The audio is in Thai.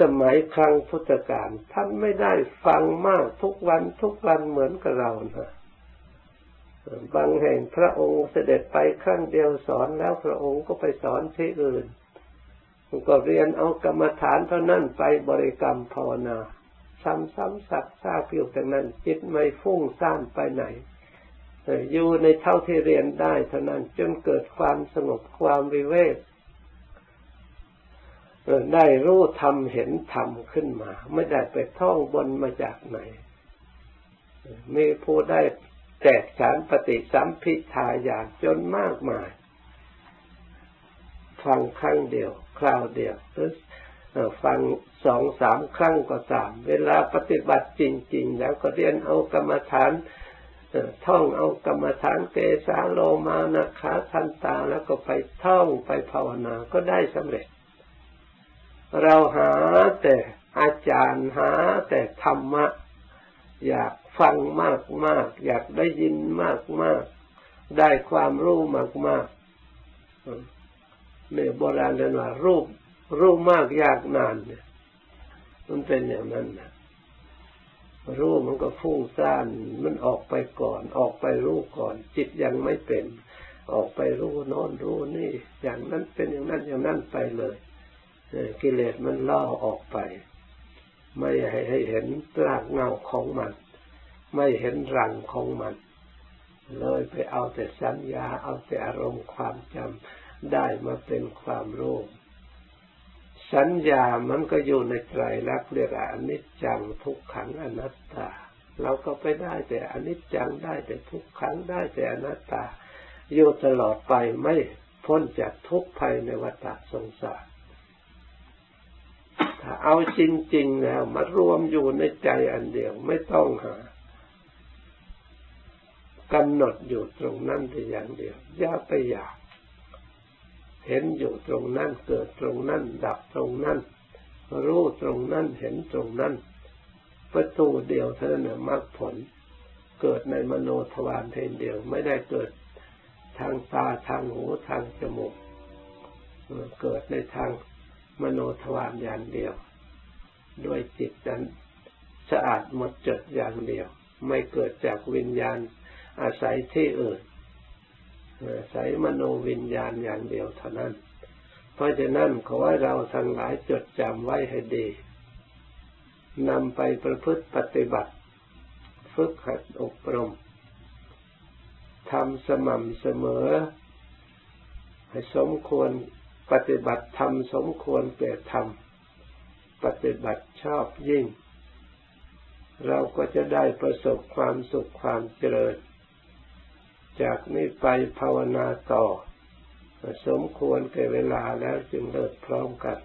สมัยครั้งพุทธกาลท่านไม่ได้ฟังมากทุกวันทุกวันเหมือนกับเรานะบางแห่งพระองค์เสด็จไปครั้งเดียวสอนแล้วพระองค์ก็ไปสอนที่อื่นก็เรียนเอากรรมฐานเท่านั้นไปบริกรรมภาวนาซ้ำๆสักซากอยู่แต่นั้นจิตไม่ฟุ้งซ่านไปไหนอยู่ในเท่าที่เรียนได้เท่านั้นจนเกิดความสงบความวิเวก ได้รู้ธรรมเห็นธรรมขึ้นมา ไม่ได้ไปท่องบนมาจากไหนมีผู้ได้แตกฉานปฏิสัมพิทาญาณจนมากมายฟังครั้งเดียว คราวเดียวหรือฟังสองสามครั้งก็ตาม เวลาปฏิบัติจริง ๆ แล้วก็เรียนเอากรรมฐานท่องเอากรรมฐานเกสาโลมานาคาทันตาแล้วก็ไปท่องไปภาวนาก็ได้สำเร็จ เราหาแต่อาจารย์หาแต่ธรรมะ อยากฟังมากมากอยากได้ยินมากมากได้ความรู้มากมากเนี่ยโบราณเรียกว่ารูปรู้มากยากนานเนี่ยมันเป็นอย่างนั้นนะรู้มันก็ฟุ้งซ่านมันออกไปก่อน ออกไปรู้ก่อน จิตยังไม่เป็น ออกไปรู้นอนรู้นี่ อย่างนั้นเป็นอย่างนั้นอย่างนั้นไปเลย กิเลสมันล่อออกไป ไม่ให้ให้เห็นรากเงาของมัน ไม่เห็นรังของมัน เลยไปเอาแต่สัญญา เอาแต่อารมณ์ความจำได้มาเป็นความรู้สัญญามันก็อยู่ในไตรลักษณ์เรียกอนิจจังทุกขังอนัตตา เราก็ไปได้แต่อนิจจังได้แต่ทุกขังได้แต่อนัตตาอยู่ตลอดไปไม่พ้นจากทุกภัยในวัฏสงสาร ถ้าเอาจริง ๆ แล้ว มารวมอยู่ในใจอันเดียวไม่ต้องหากำหนดอยู่ตรงนั้นแต่อย่างเดียวอย่าไปอยาก เห็นอยู่ตรงนั้นเกิดตรงนั้น ดับตรงนั้น รู้ตรงนั้นเห็นตรงนั้น ประตูเดียวเท่านั้นมรรคผล เกิดในมโนทวารเพียงเดียวไม่ได้เกิดทางตาทางหูทางจมูกเกิดในทาง มโนทวารอย่างเดียว ด้วยจิตนั้นสะอาดหมดจดอย่างเดียว ไม่เกิดจากวิญญาณอาศัยที่อื่นใส่มโนวิญญาณอย่างเดียวเท่านั้น เพราะฉะนั้นขอให้เราทั้งหลายจดจำไว้ให้ดีนำไปประพฤติปฏิบัติ ฝึกหัดอบรมทำสม่ำเสมอ ให้สมควร ปฏิบัติทำสมควรแก่ธรรม ปฏิบัติชอบยิ่ง เราก็จะได้ประสบความสุขความเจริญ จากนี้ไปภาวนาต่อ สมควรแก่เวลาแล้วจึงเลิกพร้อมกัน